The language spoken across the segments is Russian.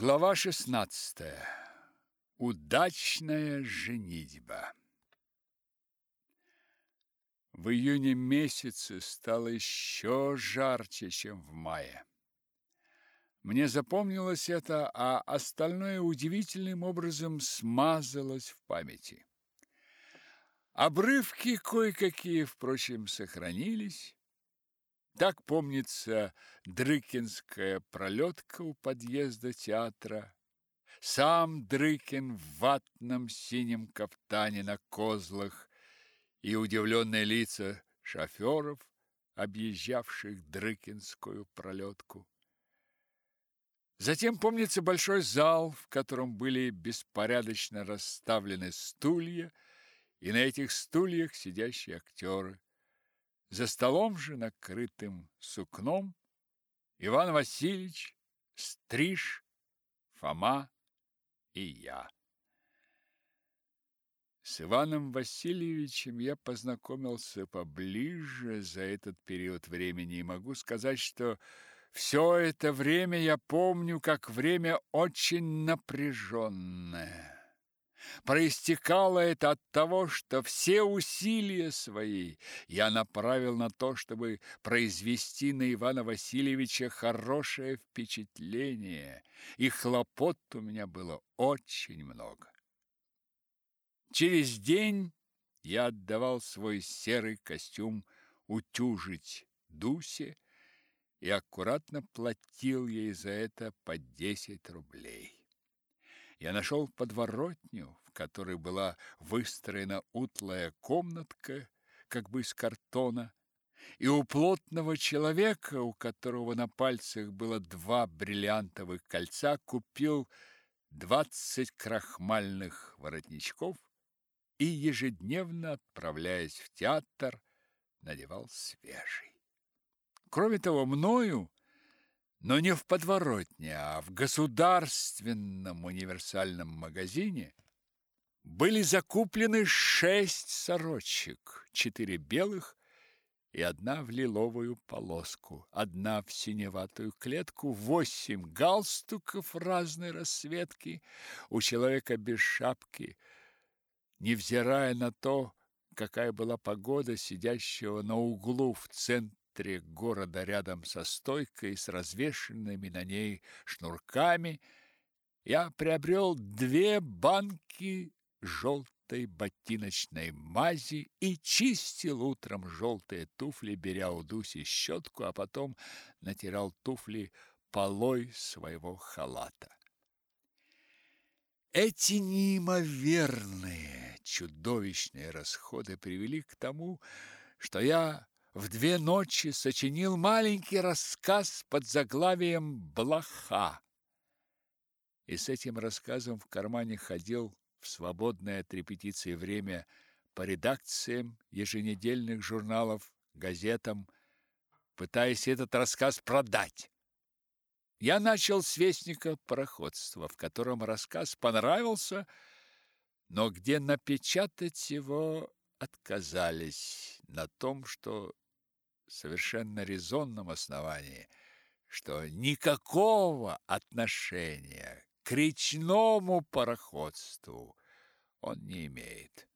Глава 16. Удачная женитьба. В июне месяце стало еще жарче, чем в мае. Мне запомнилось это, а остальное удивительным образом смазалось в памяти. Обрывки кое-какие, впрочем, сохранились. Так помнится Дрыкинская пролетка у подъезда театра, сам Дрыкин в ватном синем кафтане на козлах и удивленные лица шоферов, объезжавших Дрыкинскую пролетку. Затем помнится большой зал, в котором были беспорядочно расставлены стулья, и на этих стульях сидящие актеры. За столом же, накрытым сукном, Иван Васильевич, Стриж, Фома и я. С Иваном Васильевичем я познакомился поближе за этот период времени и могу сказать, что все это время я помню как время очень напряженное. Проистекало это от того, что все усилия свои я направил на то, чтобы произвести на Ивана Васильевича хорошее впечатление, и хлопот у меня было очень много. Через день я отдавал свой серый костюм утюжить Дусе и аккуратно платил ей за это по десять рублей я нашел подворотню, в которой была выстроена утлая комнатка, как бы из картона, и у плотного человека, у которого на пальцах было два бриллиантовых кольца, купил двадцать крахмальных воротничков и ежедневно, отправляясь в театр, надевал свежий. Кроме того, мною но не в подворотне, а в государственном универсальном магазине были закуплены шесть сорочек, четыре белых и одна в лиловую полоску, одна в синеватую клетку, восемь галстуков разной расцветки. У человека без шапки, невзирая на то, какая была погода сидящего на углу в центре центре города рядом со стойкой с развешенными на ней шнурками я приобрел две банки желтой ботиночной мази и чистил утром желтые туфли, беря у Дуси щетку, а потом натирал туфли полой своего халата. Эти неимоверные, чудовищные расходы привели к тому, что я в две ночи сочинил маленький рассказ под заглавием «Блоха». И с этим рассказом в кармане ходил в свободное от репетиции время по редакциям еженедельных журналов, газетам, пытаясь этот рассказ продать. Я начал с вестника пароходства, в котором рассказ понравился, но где напечатать его отказались на том, что совершенно резонном основании, что никакого отношения к речному пароходству он не имеет.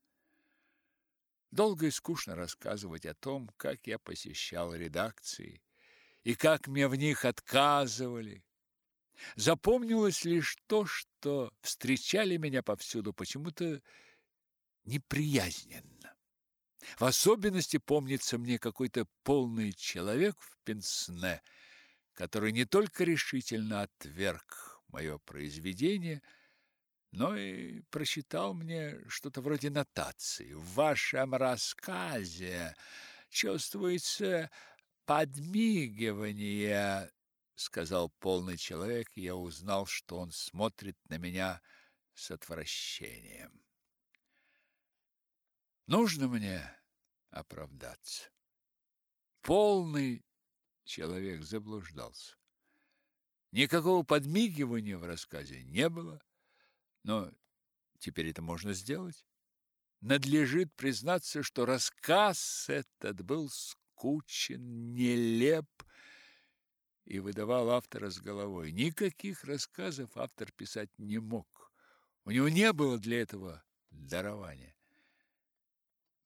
Долго и скучно рассказывать о том, как я посещал редакции и как мне в них отказывали. Запомнилось лишь то, что встречали меня повсюду почему-то неприязненно. В особенности помнится мне какой-то полный человек в пенсне, который не только решительно отверг мое произведение, но и прочитал мне что-то вроде нотации. В вашем рассказе чувствуется подмигивание, сказал полный человек, и я узнал, что он смотрит на меня с отвращением. Нужно мне оправдаться. Полный человек заблуждался. Никакого подмигивания в рассказе не было, но теперь это можно сделать. Надлежит признаться, что рассказ этот был скучен, нелеп и выдавал автора с головой. Никаких рассказов автор писать не мог. У него не было для этого дарования.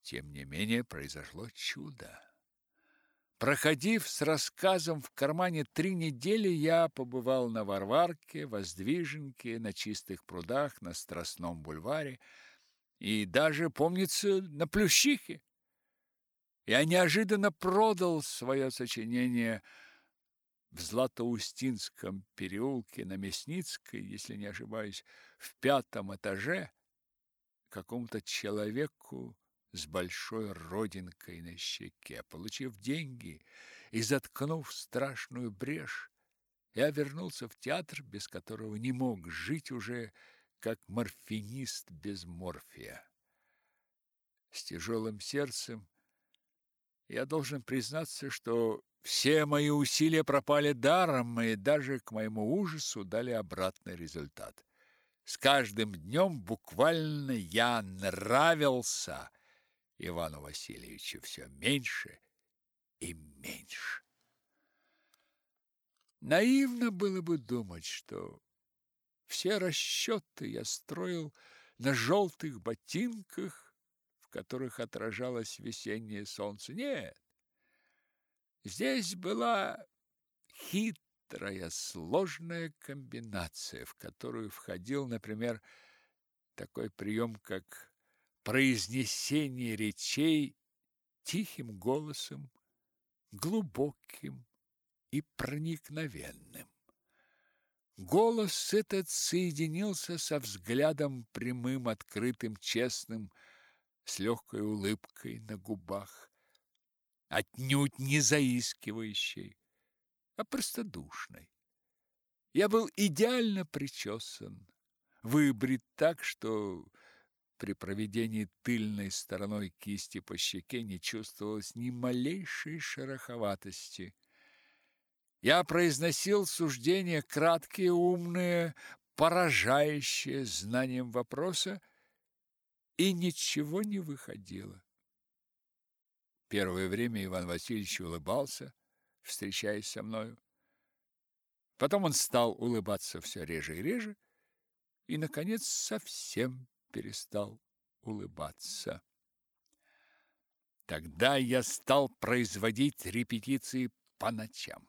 Тем не менее произошло чудо. Проходив с рассказом в кармане три недели, я побывал на Варварке, Воздвиженке, на Чистых прудах, на Страстном бульваре и даже, помнится, на Плющихе. Я неожиданно продал свое сочинение в Златоустинском переулке на Мясницкой, если не ошибаюсь, в пятом этаже какому-то человеку с большой родинкой на щеке. Получив деньги и заткнув страшную брешь, я вернулся в театр, без которого не мог жить уже как морфинист без морфия. С тяжелым сердцем я должен признаться, что все мои усилия пропали даром и даже к моему ужасу дали обратный результат. С каждым днем буквально я нравился Ивану Васильевичу все меньше и меньше. Наивно было бы думать, что все расчеты я строил на желтых ботинках, в которых отражалось весеннее солнце. Нет, здесь была хитрая, сложная комбинация, в которую входил, например, такой прием, как произнесение речей тихим голосом, глубоким и проникновенным. Голос этот соединился со взглядом прямым, открытым, честным, с легкой улыбкой на губах, отнюдь не заискивающей, а простодушной. Я был идеально причесан, выбрит так, что при проведении тыльной стороной кисти по щеке не чувствовалось ни малейшей шероховатости. Я произносил суждения краткие, умные, поражающие знанием вопроса, и ничего не выходило. Первое время Иван Васильевич улыбался, встречаясь со мною. Потом он стал улыбаться все реже и реже, и, наконец, совсем перестал улыбаться. Тогда я стал производить репетиции по ночам.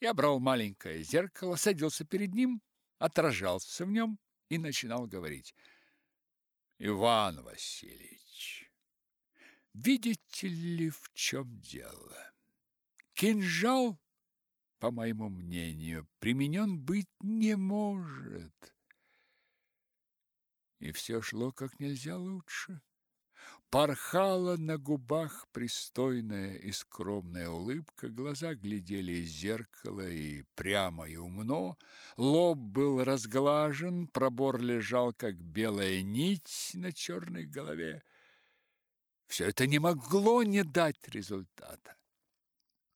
Я брал маленькое зеркало, садился перед ним, отражался в нем и начинал говорить. «Иван Васильевич, видите ли, в чем дело? Кинжал, по моему мнению, применен быть не может и все шло как нельзя лучше. Порхала на губах пристойная и скромная улыбка, глаза глядели из зеркала и прямо и умно, лоб был разглажен, пробор лежал, как белая нить на черной голове. Все это не могло не дать результата.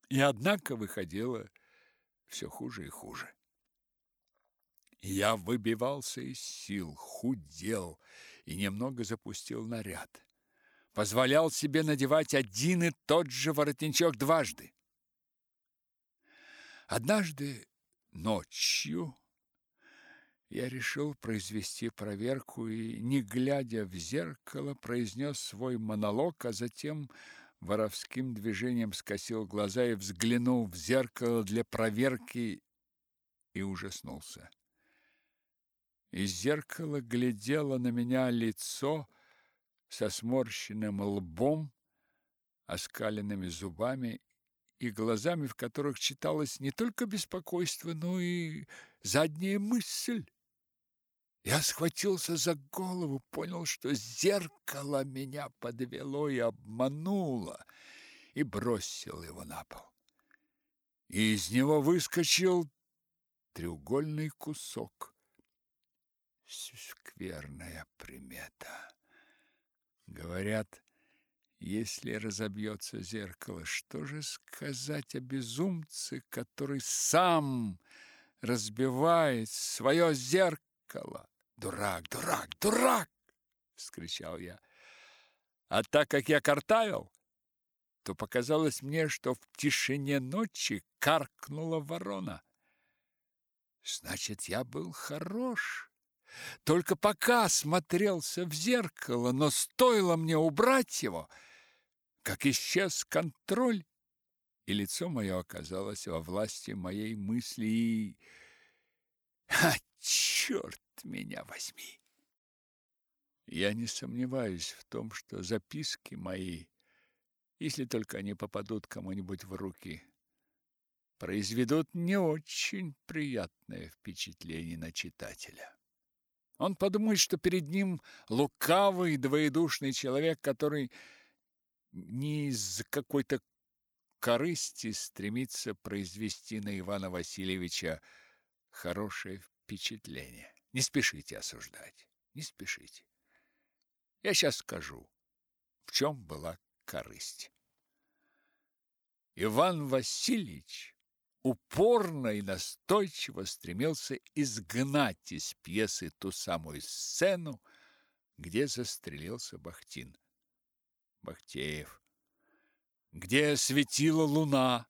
И однако выходило все хуже и хуже. Я выбивался из сил, худел и немного запустил наряд. Позволял себе надевать один и тот же воротничок дважды. Однажды ночью я решил произвести проверку и, не глядя в зеркало, произнес свой монолог, а затем воровским движением скосил глаза и взглянул в зеркало для проверки и ужаснулся. Из зеркала глядело на меня лицо со сморщенным лбом, оскаленными зубами и глазами, в которых читалось не только беспокойство, но и задняя мысль. Я схватился за голову, понял, что зеркало меня подвело и обмануло, и бросил его на пол. И из него выскочил треугольный кусок скверная примета. Говорят, если разобьется зеркало, что же сказать о безумце, который сам разбивает свое зеркало? Дурак, дурак, дурак! вскричал я. А так как я картавил, то показалось мне, что в тишине ночи каркнула ворона. Значит, я был хорош. Только пока смотрелся в зеркало, но стоило мне убрать его, как исчез контроль, и лицо мое оказалось во власти моей мысли и... А, черт меня возьми! Я не сомневаюсь в том, что записки мои, если только они попадут кому-нибудь в руки, произведут не очень приятное впечатление на читателя. Он подумает, что перед ним лукавый, двоедушный человек, который не из какой-то корысти стремится произвести на Ивана Васильевича хорошее впечатление. Не спешите осуждать, не спешите. Я сейчас скажу, в чем была корысть. Иван Васильевич упорно и настойчиво стремился изгнать из пьесы ту самую сцену, где застрелился Бахтин. Бахтеев, где светила луна,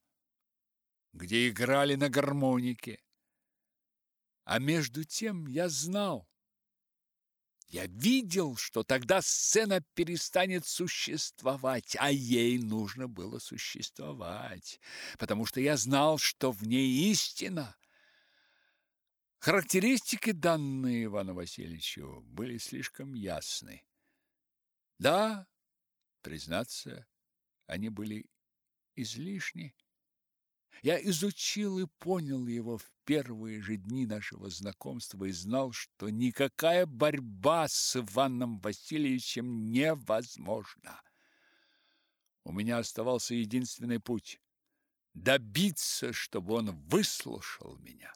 где играли на гармонике. А между тем я знал, я видел, что тогда сцена перестанет существовать, а ей нужно было существовать, потому что я знал, что в ней истина. Характеристики, данные Ивану Васильевичу, были слишком ясны. Да, признаться, они были излишни. Я изучил и понял его в первые же дни нашего знакомства и знал, что никакая борьба с Иваном Васильевичем невозможна. У меня оставался единственный путь добиться, чтобы он выслушал меня.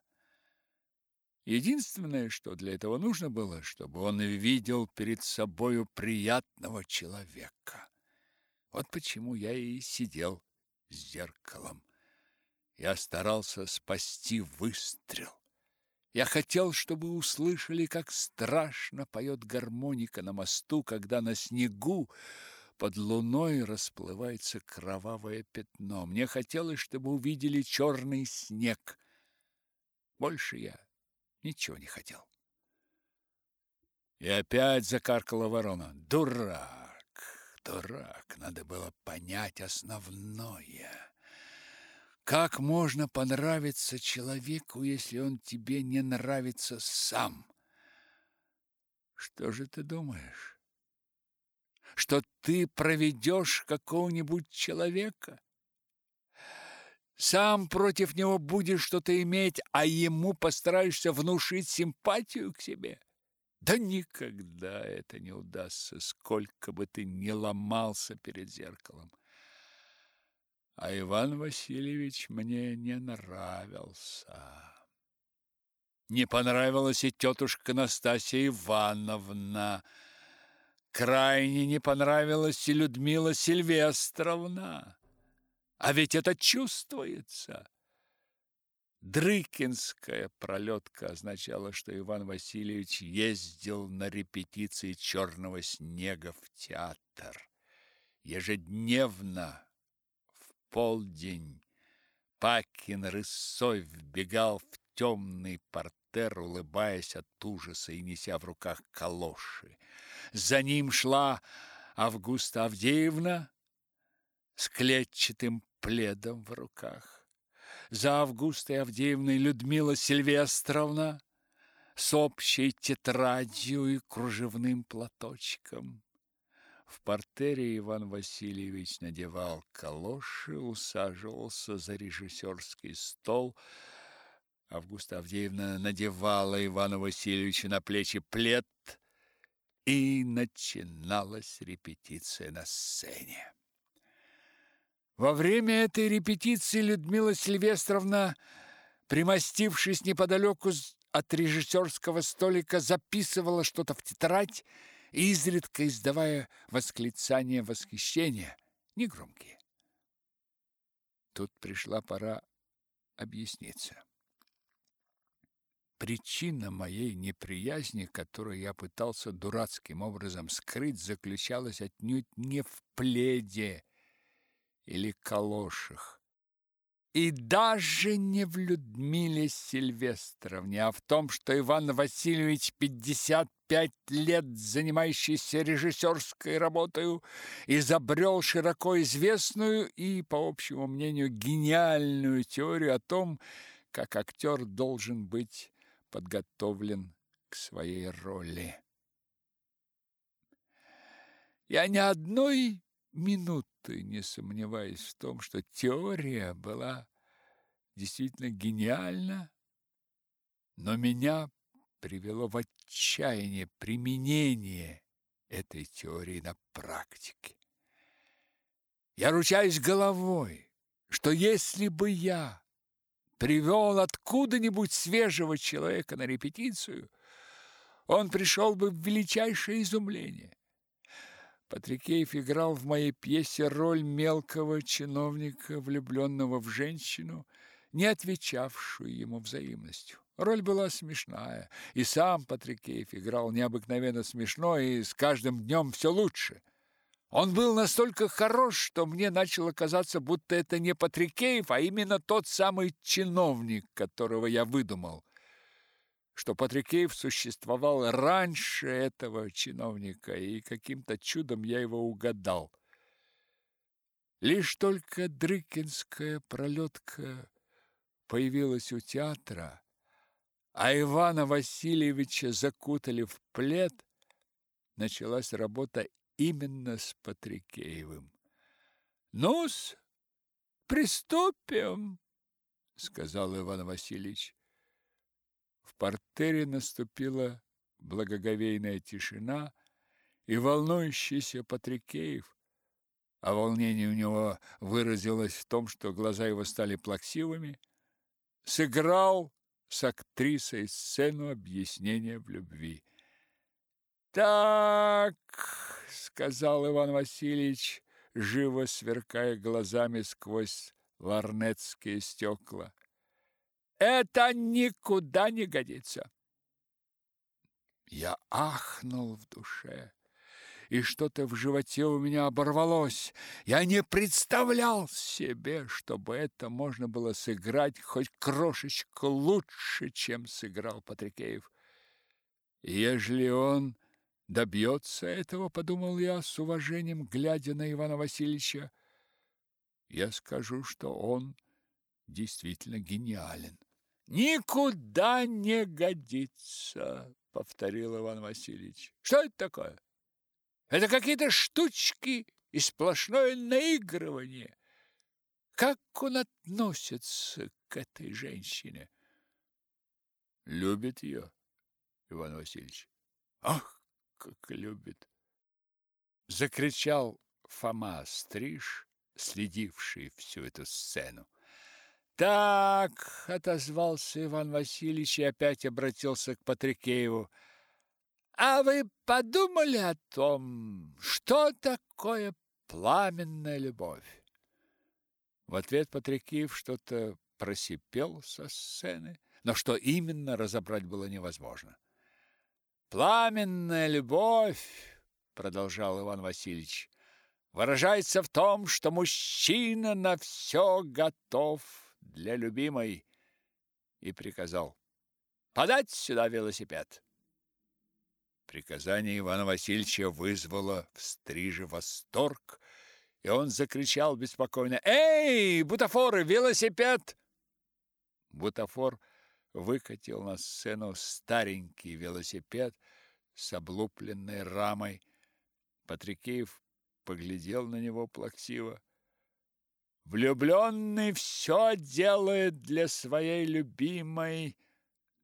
Единственное, что для этого нужно было, чтобы он видел перед собою приятного человека. Вот почему я и сидел с зеркалом. Я старался спасти выстрел. Я хотел, чтобы услышали, как страшно поет гармоника на мосту, когда на снегу под луной расплывается кровавое пятно. Мне хотелось, чтобы увидели черный снег. Больше я ничего не хотел. И опять закаркала ворона. Дурак, дурак, надо было понять основное. Как можно понравиться человеку, если он тебе не нравится сам? Что же ты думаешь? Что ты проведешь какого-нибудь человека? Сам против него будешь что-то иметь, а ему постараешься внушить симпатию к себе? Да никогда это не удастся, сколько бы ты ни ломался перед зеркалом а Иван Васильевич мне не нравился. Не понравилась и тетушка Настасья Ивановна. Крайне не понравилась и Людмила Сильвестровна. А ведь это чувствуется. Дрыкинская пролетка означала, что Иван Васильевич ездил на репетиции «Черного снега» в театр. Ежедневно полдень. Пакин рысой вбегал в темный портер, улыбаясь от ужаса и неся в руках калоши. За ним шла Августа Авдеевна с клетчатым пледом в руках. За Августой Авдеевной Людмила Сильвестровна с общей тетрадью и кружевным платочком. В портере Иван Васильевич надевал калоши, усаживался за режиссерский стол. Августа Авдеевна надевала Ивану Васильевичу на плечи плед, и начиналась репетиция на сцене. Во время этой репетиции Людмила Сильвестровна, примостившись неподалеку от режиссерского столика, записывала что-то в тетрадь изредка издавая восклицания восхищения, негромкие. Тут пришла пора объясниться. Причина моей неприязни, которую я пытался дурацким образом скрыть, заключалась отнюдь не в пледе или калошах. И даже не в Людмиле Сильвестровне, а в том, что Иван Васильевич 55 лет занимающийся режиссерской работой, изобрел широко известную и, по общему мнению, гениальную теорию о том, как актер должен быть подготовлен к своей роли. Я ни одной минуты не сомневаюсь в том, что теория была действительно гениальна, но меня привело в отчаяние применение этой теории на практике. Я ручаюсь головой, что если бы я привел откуда-нибудь свежего человека на репетицию, он пришел бы в величайшее изумление. Патрикеев играл в моей пьесе роль мелкого чиновника, влюбленного в женщину, не отвечавшую ему взаимностью. Роль была смешная, и сам Патрикеев играл необыкновенно смешно и с каждым днем все лучше. Он был настолько хорош, что мне начало казаться, будто это не Патрикеев, а именно тот самый чиновник, которого я выдумал что Патрикеев существовал раньше этого чиновника, и каким-то чудом я его угадал. Лишь только Дрыкинская пролетка появилась у театра, а Ивана Васильевича закутали в плед, началась работа именно с Патрикеевым. «Ну-с, приступим», — сказал Иван Васильевич. В портере наступила благоговейная тишина, и волнующийся Патрикеев, а волнение у него выразилось в том, что глаза его стали плаксивыми, сыграл с актрисой сцену объяснения в любви. «Так», — сказал Иван Васильевич, живо сверкая глазами сквозь ларнетские стекла, это никуда не годится. Я ахнул в душе, и что-то в животе у меня оборвалось. Я не представлял себе, чтобы это можно было сыграть хоть крошечку лучше, чем сыграл Патрикеев. Ежели он добьется этого, подумал я с уважением, глядя на Ивана Васильевича, я скажу, что он действительно гениален. Никуда не годится, повторил Иван Васильевич. Что это такое? Это какие-то штучки и сплошное наигрывание. Как он относится к этой женщине? Любит ее, Иван Васильевич. Ах, как любит! Закричал Фома Стриж, следивший всю эту сцену. Так, отозвался Иван Васильевич и опять обратился к Патрикееву. А вы подумали о том, что такое пламенная любовь? В ответ Патрикеев что-то просипел со сцены, но что именно разобрать было невозможно. Пламенная любовь, продолжал Иван Васильевич, выражается в том, что мужчина на все готов для любимой и приказал подать сюда велосипед. Приказание Ивана Васильевича вызвало в стриже восторг, и он закричал беспокойно «Эй, бутафоры, велосипед!» Бутафор выкатил на сцену старенький велосипед с облупленной рамой. Патрикеев поглядел на него плаксиво. Влюбленный все делает для своей любимой,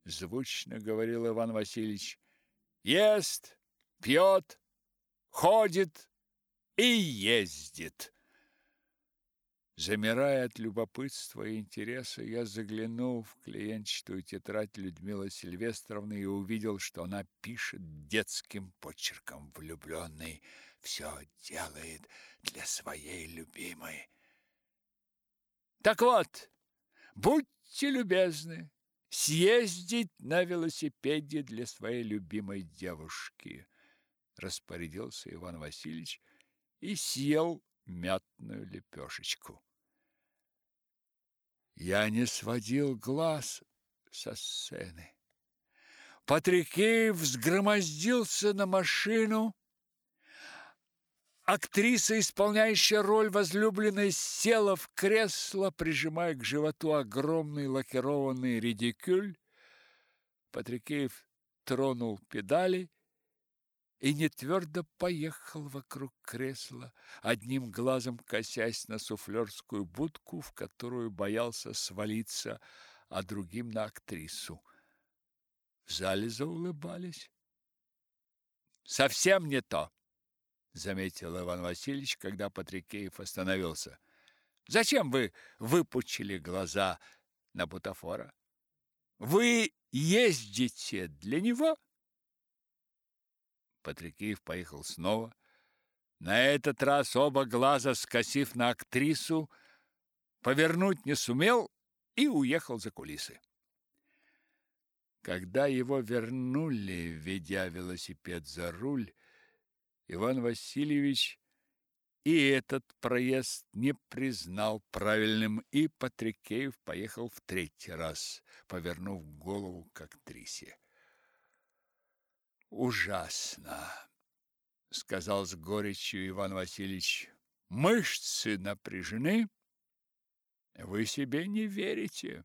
звучно говорил Иван Васильевич. Ест, пьет, ходит и ездит. Замирая от любопытства и интереса, я заглянул в клиентчатую тетрадь Людмилы Сильвестровны и увидел, что она пишет детским почерком влюбленный. Все делает для своей любимой. Так вот, будьте любезны съездить на велосипеде для своей любимой девушки, распорядился Иван Васильевич и съел мятную лепешечку. Я не сводил глаз со сцены. Патрикеев взгромоздился на машину. Актриса, исполняющая роль возлюбленной, села в кресло, прижимая к животу огромный лакированный редикюль. Патрикеев тронул педали и нетвердо поехал вокруг кресла, одним глазом косясь на суфлерскую будку, в которую боялся свалиться, а другим на актрису. В зале заулыбались. «Совсем не то!» — заметил Иван Васильевич, когда Патрикеев остановился. «Зачем вы выпучили глаза на бутафора? Вы ездите для него?» Патрикеев поехал снова. На этот раз оба глаза, скосив на актрису, повернуть не сумел и уехал за кулисы. Когда его вернули, ведя велосипед за руль, Иван Васильевич и этот проезд не признал правильным, и Патрикеев поехал в третий раз, повернув голову к актрисе. Ужасно, сказал с горечью Иван Васильевич. Мышцы напряжены. Вы себе не верите.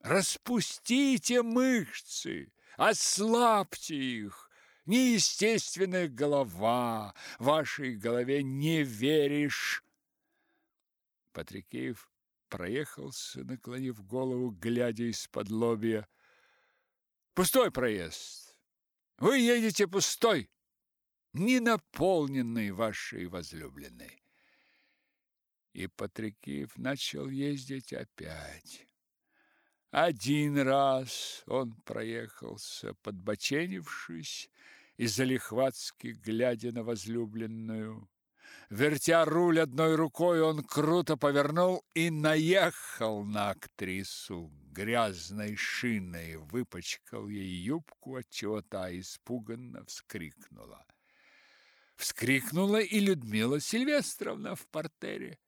Распустите мышцы, ослабьте их. Неестественная голова, вашей голове не веришь. Патрикеев проехался, наклонив голову, глядя из-под лобья. Пустой проезд. Вы едете пустой, не наполненный вашей возлюбленной. И Патрикеев начал ездить опять. Один раз он проехался, подбоченившись и залихватски глядя на возлюбленную. Вертя руль одной рукой, он круто повернул и наехал на актрису грязной шиной, выпачкал ей юбку, отчего та испуганно вскрикнула. Вскрикнула и Людмила Сильвестровна в портере.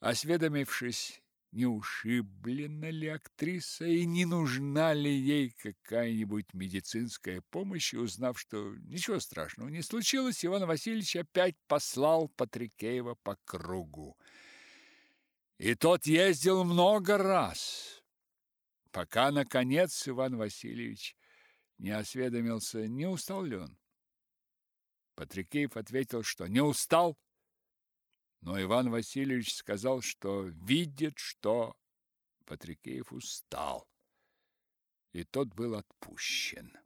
Осведомившись, не ушиблена ли актриса и не нужна ли ей какая-нибудь медицинская помощь, и узнав, что ничего страшного не случилось, Иван Васильевич опять послал Патрикеева по кругу. И тот ездил много раз, пока, наконец, Иван Васильевич не осведомился, не устал ли он. Патрикеев ответил, что не устал, но Иван Васильевич сказал, что видит, что Патрикеев устал, и тот был отпущен.